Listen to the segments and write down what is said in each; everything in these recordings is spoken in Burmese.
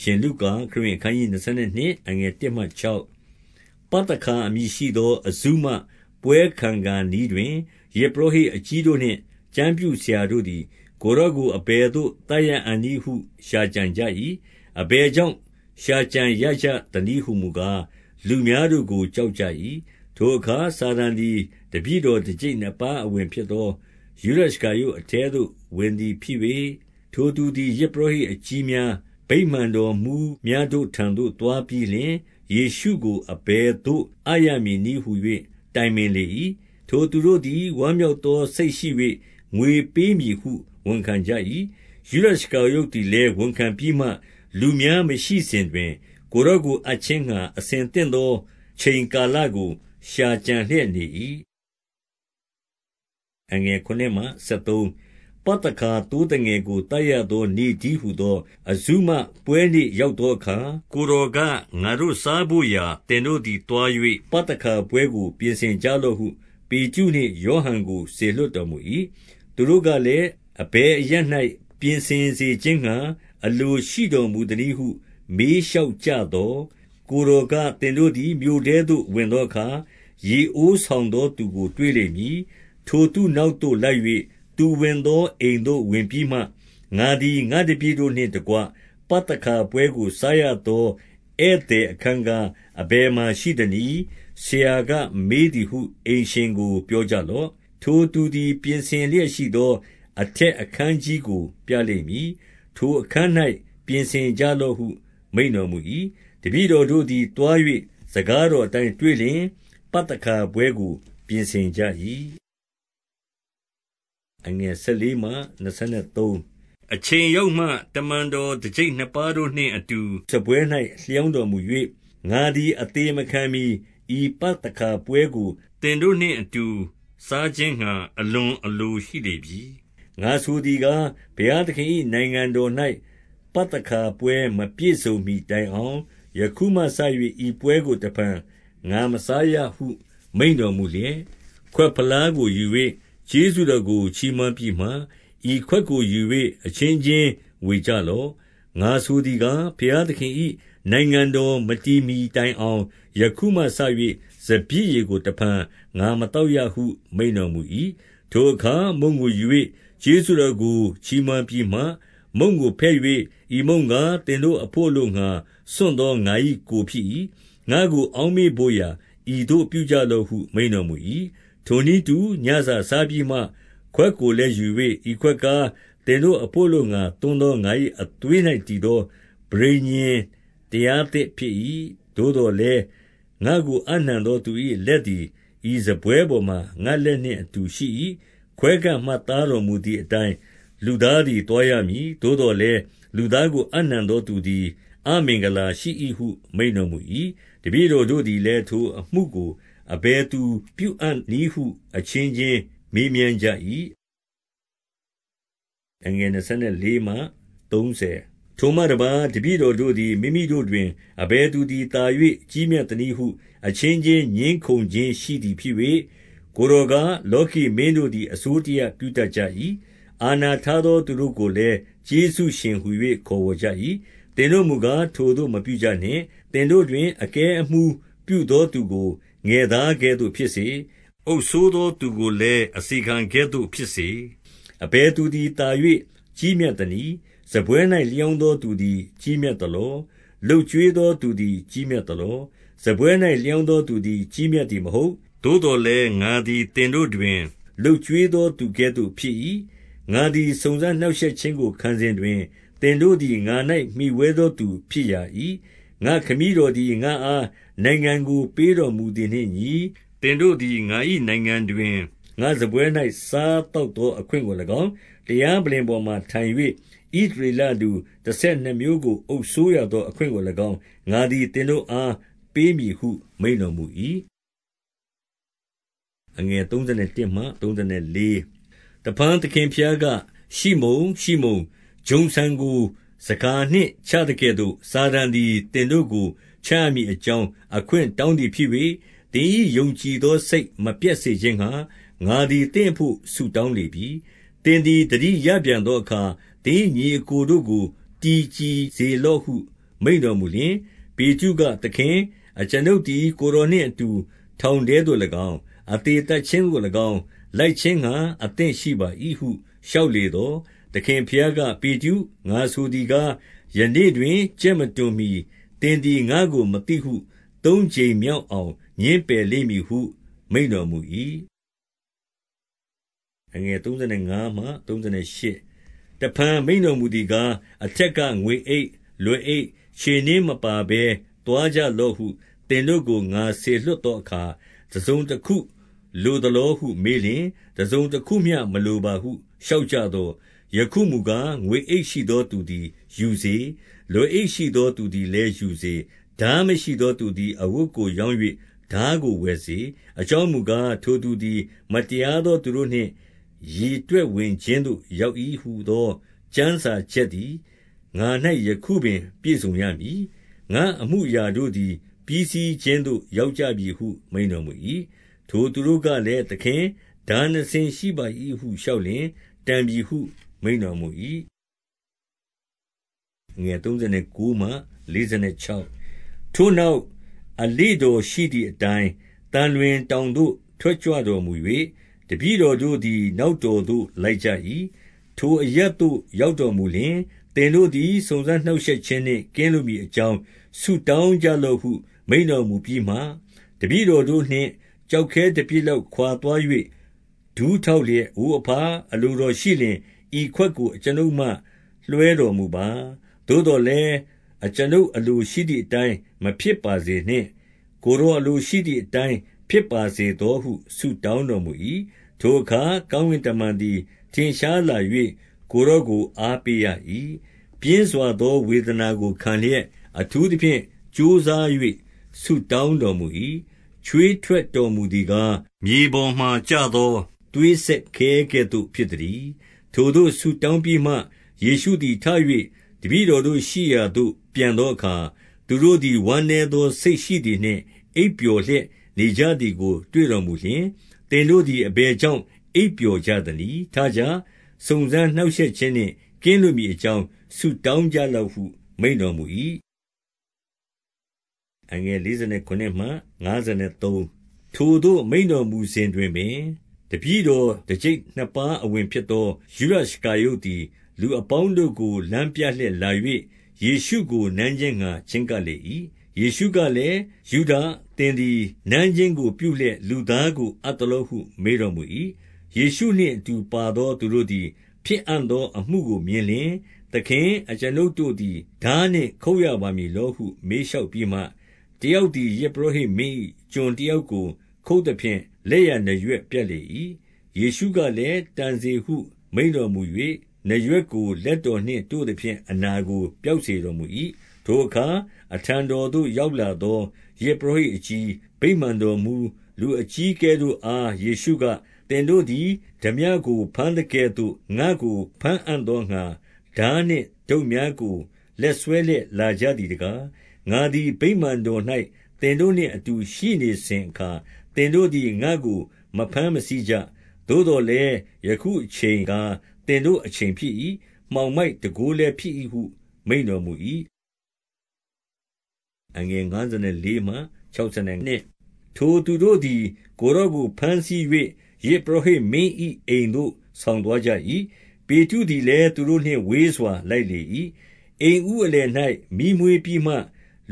ရှင်လုကာခရစ်အခန်းကြီး22အငယ်1မှ6ပတ္တခါအမည်ရှိသောအဇုမပွဲခံကာနီးတွင်ယေဘုဟိအကြီးတို့နှင့်ကျမ်းပြုဆရာတို့သည် ကိုရော့ကိုအဘယ်သို့တတ်ရအံ့နည်းဟု ရှာကြံကြ၏အဘယ်ကြောင့်ရှာကြံရကြသနည်းဟုမူကားလူများတို့ကိုကြောက်ကြ၏ထိုအခါစာတန်သည်တပည့်တော်တစ်ကြိမ်နှစ်ပါးအဝင်ဖြစ်သောယူရရှကာယုအထဲသို့ဝင်သည်ဖြစ်၍ထိုသူသည်ယေဘုဟိအကြီးများ ဗိမာန်တော်မူများတို့ထံသို့ သွားပြီးလျှင် ယေရှုကို အဘယ်သို့ အပ်ရမည်နည်းဟု၍တိုင်ပင်လေ၏။ထိုသူတို့သည် ဝမ်းမြောက်သောစိတ်ရှိ၍ငွေပေးမည်ဟု ဝန်ခံကြ၏။ယုဒရှကာရုတ်သည်လည်း ဝန်ခံပြီးမှ လူများမရှိစဉ်တွင် ကိုယ်တော်ကို အပ်ခြင်းငှါ အဆင်သင့်သောချိန်ကာလကို ရှာကြံလျက်နေ၏။ ပသခါသိုးသငယ်ကို သတ်ရသောနေ့တည်းဟူသော အဇုမပွဲနေ့ရောက်သောအခါ၊ကိုယ်တော်က၊ငါတို့စားဘို့ရာ သင်တို့သည် သွား၍ပသခါပွဲကို ပြင်ဆင်ကြလော့ဟု ပေတရုနှင့် ယောဟန်ကို စေလွှတ်တော်မူ၏။သူတို့ကလည်း၊အဘယ်အရပ်၌ပြင်ဆင်စေခြင်းငှါ အလိုရှိတော်မူသနည်းဟု မေးလျှောက်ကြသော်၊ကိုယ်တော်က၊သင်တို့သည် မြို့ထဲသို့ ဝင်သောအခါ ရေအိုးဆောင်သောသူကို တွေ့လိမ့်မည်။ထိုသူနောက်သို့လိုက်၍ သူဝင်သောအိမ်သို့ ဝင်ပြီးမှ၊ငါသည် ငါ့တပည့်တို့နှင့်တကွ ပသခါပွဲကို စားရသော ဧည့်သည်အခန်းကား အဘယ်မှာရှိသနည်း။ဆရာက မေးသည်ဟု အိမ်ရှင်ကို ပြောကြလော့။ထိုသူသည် ပြင်ဆင်လျက်ရှိသော အထက်အခန်းကြီးကို ပြလိမ့်မည်။ထိုအခန်း၌ပြင်ဆင်ကြလော့ဟု မိန့်တော်မူ၏။တပည့်တော်တို့သည် သွား၍စကားတော်အတိုင်း တွေ့လျှင် ပသခါပွဲကို ပြင်ဆင်ကြ၏ အချိန်ရောက်မှ တမန်တော်တကျိပ်နှစ်ပါးတို့နှင့်အတူ စားပွဲ၌လျောင်းတော်မူ၍၊ငါသည် အသေမခံမှီ ဤပသခါပွဲကို သင်တို့နှင့်အတူ စားခြင်းငှါ အလွန်အလိုရှိလေပြီ။ငါဆိုသည်ကား၊ဘုရားသခင်၏နိုင်ငံတော်၌ပသခါပွဲမပြည့်စုံမှီတိုင်အောင် ယခုမှစ၍ဤပွဲကို တဖန် ငါမစားရဟု မိန့်တော်မူလျက်၊ခွက်ဖလားကိုယူ၍ ကျေးဇူးတော်ကို ချီးမွမ်းပြီးမှ၊ဤခွက်ကိုယူ၍အချင်းချင်းဝေကြလော့။ငါဆိုသည်ကား၊ဘုရားသခင်၏နိုင်ငံတော်မတည်မှီတိုင်အောင် ယခုမှစ၍စပျစ်ရည်ကို တဖန် ငါမသောက်ရဟု မိန့်တော်မူ၏။ထိုအခါ မုန့်ကိုယူ၍ကျေးဇူးတော်ကို ချီးမွမ်းပြီးမှ မုန့်ကိုဖဲ့၍၊ဤမုန့်ကား သင်တို့အဘို့ အလိုငှါ စွန့်သော ငါ၏ကိုယ်ဖြစ်၏။ငါ့ကို အောက်မေ့ဘို့ရာ ဤသို့ပြုကြလော့ဟု မိန့်တော်မူ၏ ထိုနည်းတူ ညစာစားပြီးမှ ခွက်ကိုလည်းယူ၍၊ဤခွက်ကား သင်တို့အဘို့ အလိုငှါ သွန်းသော ငါ၏အသွေး၌တည်သော ပဋိညာဉ်တရားသစ်ဖြစ်၏။သို့သော်လည်း ငါ့ကိုအပ်နှံသောသူ၏လက်သည် ဤစားပွဲပေါ်မှာ ငါ့လက်နှင့်အတူရှိ၏။ခွဲခန့်မှတ်သားတော်မူသည်အတိုင်း လူသားသည် သွားရမည်။သို့သော်လည်း လူသားကို အပ်နှံသောသူသည် အမင်္ဂလာရှိ၏ဟု မိန့်တော်မူ၏။တပည့်တော်တို့သည်လည်း ထိုအမှုကို အဘယ်သူပြုအံ့နည်းဟု အချင်းချင်းမေးမြန်းကြ၏။ထိုမှတပါး တပည့်တော်တို့သည် မိမိတို့တွင် အဘယ်သူသည် သာ၍ကြီးမြတ်သနည်းဟု အချင်းချင်း ငြင်းခုံခြင်းရှိသည်ဖြစ်၍၊ကိုယ်တော်က၊လောကီမင်းတို့သည် အစိုးတရပြုတတ်ကြ၏။အာဏာထားသော သူတို့ကိုလည်း ကျေးဇူးရှင်ဟူ၍ခေါ်ဝေါ်ကြ၏။သင်တို့မူကား ထိုသို့မပြုကြနှင့်။သင်တို့တွင် အကဲအမှူးပြုသောသူကို ငယ်သားကဲ့သို့ဖြစ်စေ။အုပ်စိုးသောသူကိုလည်း အစေခံကဲ့သို့ဖြစ်စေ။အဘယ်သူသည်သာ၍ကြီးမြတ်သနည်း။စားပွဲ၌လျောင်းသောသူသည် ကြီးမြတ်သလော။လုပ်ကျွေးသောသူသည် ကြီးမြတ်သလော။စားပွဲ၌လျောင်းသောသူသည် ကြီးမြတ်သည်မဟုတ်။သို့သော်လည်း ငါသည်သင်တို့တွင် လုပ်ကျွေးသောသူကဲ့သို့ဖြစ်၏။ငါသည် စုံစမ်းနှောင့်ရှက်ခြင်းကို ခံစဉ်တွင် သင်တို့သည် ငါ၌မှီဝဲသောသူဖြစ်ရာ၏။ ငါ့ခမည်းတော်သည် ငါ့အား နိုင်ငံကို ပေးတော်မူသည်နှင့်အညီ၊သင်တို့သည် ငါ၏နိုင်ငံတွင် ငါ့စားပွဲ၌စားသောက်သောအခွင့်ကို၎င်း၊တရားပလ္လင်ပေါ်မှာထိုင်၍ဣသရေလလူတဆယ်နှစ်မျိုးကို အုပ်စိုးရသော အခွင့်ကို၎င်း ငါသည် သင်တို့အား ပေးမည်ဟု မိန့်တော်မူ၏။တဖန် သခင်ဘုရားက၊ရှိမုန် ရှိမုန်၊ဂျုံဆန်ကို ဆန်ခါနှင့်ချသကဲ့သို့ စာတန်သည် သင်တို့ကို ချရမည်အကြောင်း အခွင့်တောင်းသည်ဖြစ်၍၊သင်၏ယုံကြည်သောစိတ် မပျက်စေခြင်းငှါ ငါသည် သင့်အဘို့ ဆုတောင်းလေပြီ။သင်သည် သတိရပြန်သောအခါ သင်၏ညီအစ်ကိုတို့ကို တည်ကြည်စေလော့ဟု မိန့်တော်မူလျှင်၊ပေတရုက၊သခင်၊အကျွန်ုပ်သည် ကိုယ်တော်နှင့်အတူ ထောင်ထဲသို့၎င်း၊အသေသတ်ခြင်းသို့၎င်း လိုက်ခြင်းငှါ အသင့်ရှိပါ၏ဟု လျှောက်လေသော်၊သ ခင်ဘုရားက၊ပေတရု၊ငါဆိုသည်ကား၊ယနေ့တွင် ကြက်မတွန်မှီ သင်သည် ငါ့ကိုမသိဟု သုံးကြိမ်မြောက်အောင် ငြင်းပယ်လိမ့်မည်ဟု မိန့်တော်မူ၏။တဖန် မိန့်တော်မူသည်ကား၊အထက်က ငွေအိတ်၊လွယ်အိတ်၊ခြေနင်းမပါဘဲ သွားကြလော့ဟု သင်တို့ကို ငါစေလွှတ်သောအခါ၊တစုံတခုလိုသလောဟု မေးလျှင်၊တစုံတခုမျှ မလိုပါဟု လျှောက်ကြသော်၊ ယခုမူကား၊ငွေအိတ်ရှိသောသူသည် ယူစေ။လွယ်အိတ်ရှိသောသူသည်လည်းယူစေ။ထားမရှိသောသူသည် အဝတ်ကိုရောင်း၍ထားကိုဝယ်စေ။အကြောင်းမူကား၊ထိုသူသည် မတရားသောသူတို့နှင့် ရေတွက်ဝင်ခြင်းသို့ ရောက်၏ဟူသော ကျမ်းစာချက်သည် ငါ၌ယခုပင်ပြည့်စုံရမည်။ငါ့အမှုအရာတို့သည် ပြီးစီးခြင်းသို့ ရောက်ကြပြီဟု မိန့်တော်မူ၏။ထိုသူတို့ကလည်း၊သခင်၊ထားနှစ်စင်းရှိပါ၏ဟု လျှောက်လျှင်၊တန်ပြီဟု မိန့်တော်မူ၏။ထိုနောက်အလေ့တော်ရှိသည်အတိုင်း၊သံလွင်တောင်သို့ထွက်ကြွတော်မူ၍၊တပည့်တော်တို့သည် နောက်တော်သို့လိုက်ကြ၏။ထိုအရပ်သို့ရောက်တော်မူလျှင်၊သင်တို့သည်စုံစမ်းနှောင့်ရှက်ခြင်းနှင့်ကင်းလွတ်မည်အကြောင်းဆုတောင်းကြလော့ဟုမိန့်တော်မူပြီးမှ၊တပည့်တော်တို့နှင့်ကျောက်ခဲတပစ်လောက်ခွာသွား၍ဒူးထောက်လျက်၊အိုအဘ၊အလိုတော်ရှိလျှင် ဤခွက်ကိုအကျွန်ုပ်မှ လွှဲတော်မူပါ။သို့သော်လည်း အကျွန်ုပ်အလိုရှိသည်အတိုင်း မဖြစ်ပါစေနှင့်။ကိုယ်တော်အလိုရှိသည်အတိုင်း ဖြစ်ပါစေသောဟု ဆုတောင်းတော်မူ၏။ထိုအခါ ကောင်းကင်တမန်သည် ထင်ရှားလာ၍ကိုယ်တော်ကို အားပေးရ၏။ပြင်းစွာသော ဝေဒနာကိုခံလျက်၊အထူးသဖြင့် ကြိုးစား၍ဆုတောင်းတော်မူ၏။ချွေးထွက်တော်မူသည်ကား၊မြေပေါ်မှာကျသော သွေးစက်ခဲကဲ့သို့ ဖြစ်သတည်း။ ထိုသို့ဆုတောင်းပြီးမှ၊ယေရှုသည်ထ၍တပည့်တော်တို့ရှိရာသို့ ပြန်သောအခါ၊သူတို့သည် ဝမ်းနည်းသောစိတ်ရှိသည်နှင့် အိပ်ပျော်လျက်နေကြသည်ကို တွေ့တော်မူလျှင်၊သင်တို့သည် အဘယ်ကြောင့် အိပ်ပျော်ကြသနည်း။ထကြ။စုံစမ်းနှောင့်ရှက်ခြင်းနှင့် ကင်းလွတ်မည်အကြောင်း ဆုတောင်းကြလော့ဟု မိန့်တော်မူ၏။ထိုသို့ မိန့်တော်မူစဉ်တွင်ပင်၊ တပည့်တော်တကျိပ်နှစ်ပါးအဝင်ဖြစ်သော ယုဒရှကာရုတ်သည် လူအပေါင်းတို့ကို လမ်းပြလျက်လာ၍ယေရှုကို နမ်းခြင်းငှါ ချဉ်းကပ်လေ၏။ယေရှုကလည်း၊ယုဒ၊သင်သည် နမ်းခြင်းကို ပြုလျက် လူသားကို အပ်သလောဟု မေးတော်မူ၏။ယေရှုနှင့်အတူပါသော သူတို့သည် ဖြစ်အံ့သောအမှုကိုမြင်လျှင်၊သခင်၊အကျွန်ုပ်တို့သည် ထားနှင့်ခုတ်ရပါမည်လောဟု မေးလျှောက်ပြီးမှ၊တယောက်သည် ယဇ်ပုရောဟိတ်မင်း၏ကျွန်တယောက်ကို ခုတ်သဖြင့်လက်ျာနားရွက်ပြတ်လေ၏။ယေရှုကလည်း၊တန်စေဟု မိန့်တော်မူ၍နားရွက်ကို လက်တော်နှင့်တို့သဖြင့် အနာကို ပျောက်စေတော်မူ၏။ထိုအခါ အထံတော်သို့ ရောက်လာသော ယဇ်ပုရောဟိတ်အကြီး၊ဗိမာန်တော်မှူး၊လူအကြီးအကဲတို့အား ယေရှုက၊သင်တို့သည် ထားပြကို ဘမ်းသကဲ့သို့ ငါ့ကို ဘမ်းအံ့သောငှါ ထားနှင့်ဒုတ်များကို လက်စွဲလျက် လာကြသည်တကား။ငါသည် ဗိမာန်တော်၌သင်တို့နှင့်အတူ ရှိနေစဉ်အခါ သင်တို့သည် ငါ့ကို မဘမ်းမဆီးကြ။သို့သော်လည်း ယခုအချိန်ကား သင်တို့အချိန်ဖြစ်၏။မှောင်မိုက်တန်ခိုးလည်းဖြစ်၏ဟု မိန့်တော်မူ၏။ထိုသူတို့သည် ကိုယ်တော်ကို ဘမ်းဆီး၍ယဇ်ပုရောဟိတ်မင်း၏အိမ်သို့ ဆောင်သွားကြ၏။ပေတရုသည်လည်း သူတို့နှင့်ဝေးစွာ လိုက်လေ၏။အိမ်ဦးအလယ်၌မီးမွေးပြီးမှ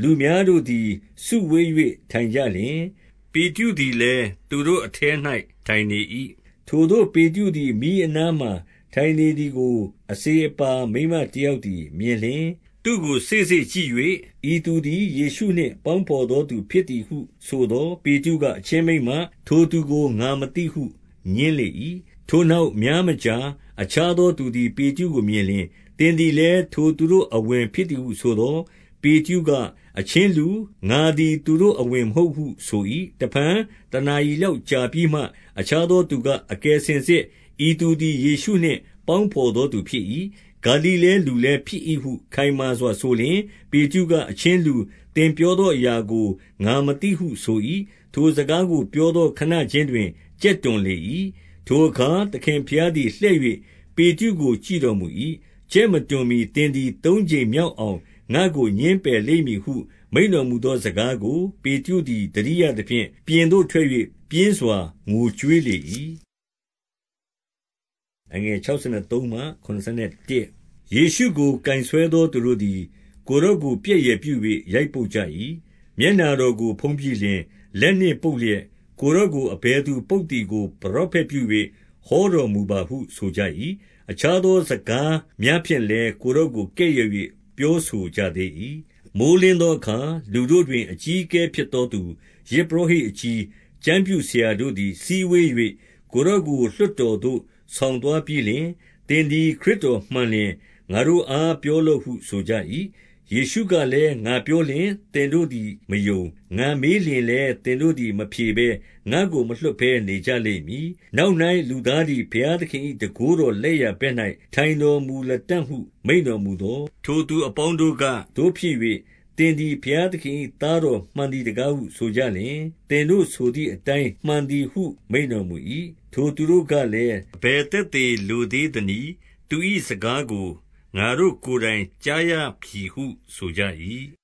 လူများတို့သည် စုဝေး၍ထိုင်ကြလျှင်၊ ပေတရုသည်လည်း သူတို့အထဲ၌ထိုင်နေ၏။ထိုသို့ ပေတရုသည် မီးအနားမှာ ထိုင်နေသည်ကို အစေအပါး မိန်းမတယောက်သည် မြင်လျှင်၊သူ့ကို စေ့စေ့ကြည့်၍၊ဤသူသည် ယေရှုနှင့် ပေါင်းဘော်သောသူဖြစ်သည်ဟုဆိုသော်၊ပေတရုက၊အချင်းမိန်းမ၊ထိုသူကို ငါမသိဟု ငြင်းလေ၏။ထိုနောက် များမကြာ အခြားသောသူသည် ပေတရုကိုမြင်လျှင်၊သင်သည်လည်း ထိုသူတို့အဝင်ဖြစ်သည်ဟုဆိုသော်၊ ပေတရုက၊အချင်းလူ၊ငါသည် သူတို့အဝင်မဟုတ်ဟုဆို၏။တဖန် တနာရီလောက်ကြာပြီးမှ အခြားသောသူက၊အကယ်စင်စစ် ဤသူသည် ယေရှုနှင့် ပေါင်းဘော်သောသူဖြစ်၏။ဂါလိလဲလူလည်းဖြစ်၏ဟု ခိုင်မာစွာဆိုလျှင်၊ပေတရုက၊အချင်းလူ၊သင်ပြောသောအရာကို ငါမသိဟုဆို၏။ထိုစကားကို ပြောသောခဏခြင်းတွင် ကြက်တွန်လေ၏။ထိုအခါ သခင်ဘုရားသည်လှည့်၍ပေတရုကို ကြည့်တော်မူ၏။ကြက်မတွန်မှီ သင်သည် သုံးကြိမ်မြောက်အောင် ငါ့ကို ငြင်းပယ်လိမ့်မည်ဟု မိန့်တော်မူသောစကားကို ပေတရုသည် သတိရသဖြင့်၊ပြင်သို့ထွက်၍ပြင်းစွာ ငိုကြွေးလေ၏။63ယေရှုကို ကိုင်ဆွဲသောသူတို့သည် ကိုယ်တော်ကို ပြက်ယယ်ပြု၍ရိုက်ပုတ်ကြ၏။မျက်နှာတော်ကို ဖုံးပြီးလျှင် လက်နှင့်ပုတ်လျက်၊ကိုယ်တော်ကို အဘယ်သူပုတ်သည်ကို ပရောဖက်ပြု၍ဟောတော်မူပါဟု ဆိုကြ၏။အခြားသောစကားများဖြင့်လည်း ကိုယ်တော်ကို ကဲ့ရဲ့၍ ပြောဆိုကြသေး၏။64မိုဃ်းလင်းသောအခါ လူတို့တွင် အကြီးအကဲဖြစ်သောသူ၊ယဇ်ပုရောဟိတ်အကြီး၊ကျမ်းပြုဆရာတို့သည် စည်းဝေး၍ကိုယ်တော်ကို လွှတ်တော်သို့ ဆောင်သွားပြီးလျှင်၊သင်သည် ခရစ်တော်မှန်လျှင် ငါတို့အား ပြောလော့ဟု ဆိုကြ၏။65 ယေရှုကလည်း၊ငါပြောလျှင် သင်တို့သည်မယုံ၊ငါမေးလျှင်လည်း သင်တို့သည် မဖြေဘဲ ငါ့ကို မလွှတ်ဘဲနေကြလိမ့်မည်။နောက်၌လူသားသည် ဘုရားသခင်၏တန်ခိုးတော်လက်ျာဘက်၌ထိုင်တော်မူလတံ့ဟု မိန့်တော်မူသော်၊ထိုသူအပေါင်းတို့က၊သို့ဖြစ်၍သင်သည် ဘုရားသခင်၏သားတော်မှန်သည်တကားဟု ဆိုကြလျှင်၊သင်တို့ဆိုသည်အတိုင်း မှန်သည်ဟု မိန့်တော်မူ၏။66ထိုသူတို့ကလည်း၊အဘယ်သက်သေလိုသေးသနည်း။သူ၏စကားကို ငါတို့ကိုယ်တိုင်ကြားရပြီဟု ဆိုကြ၏။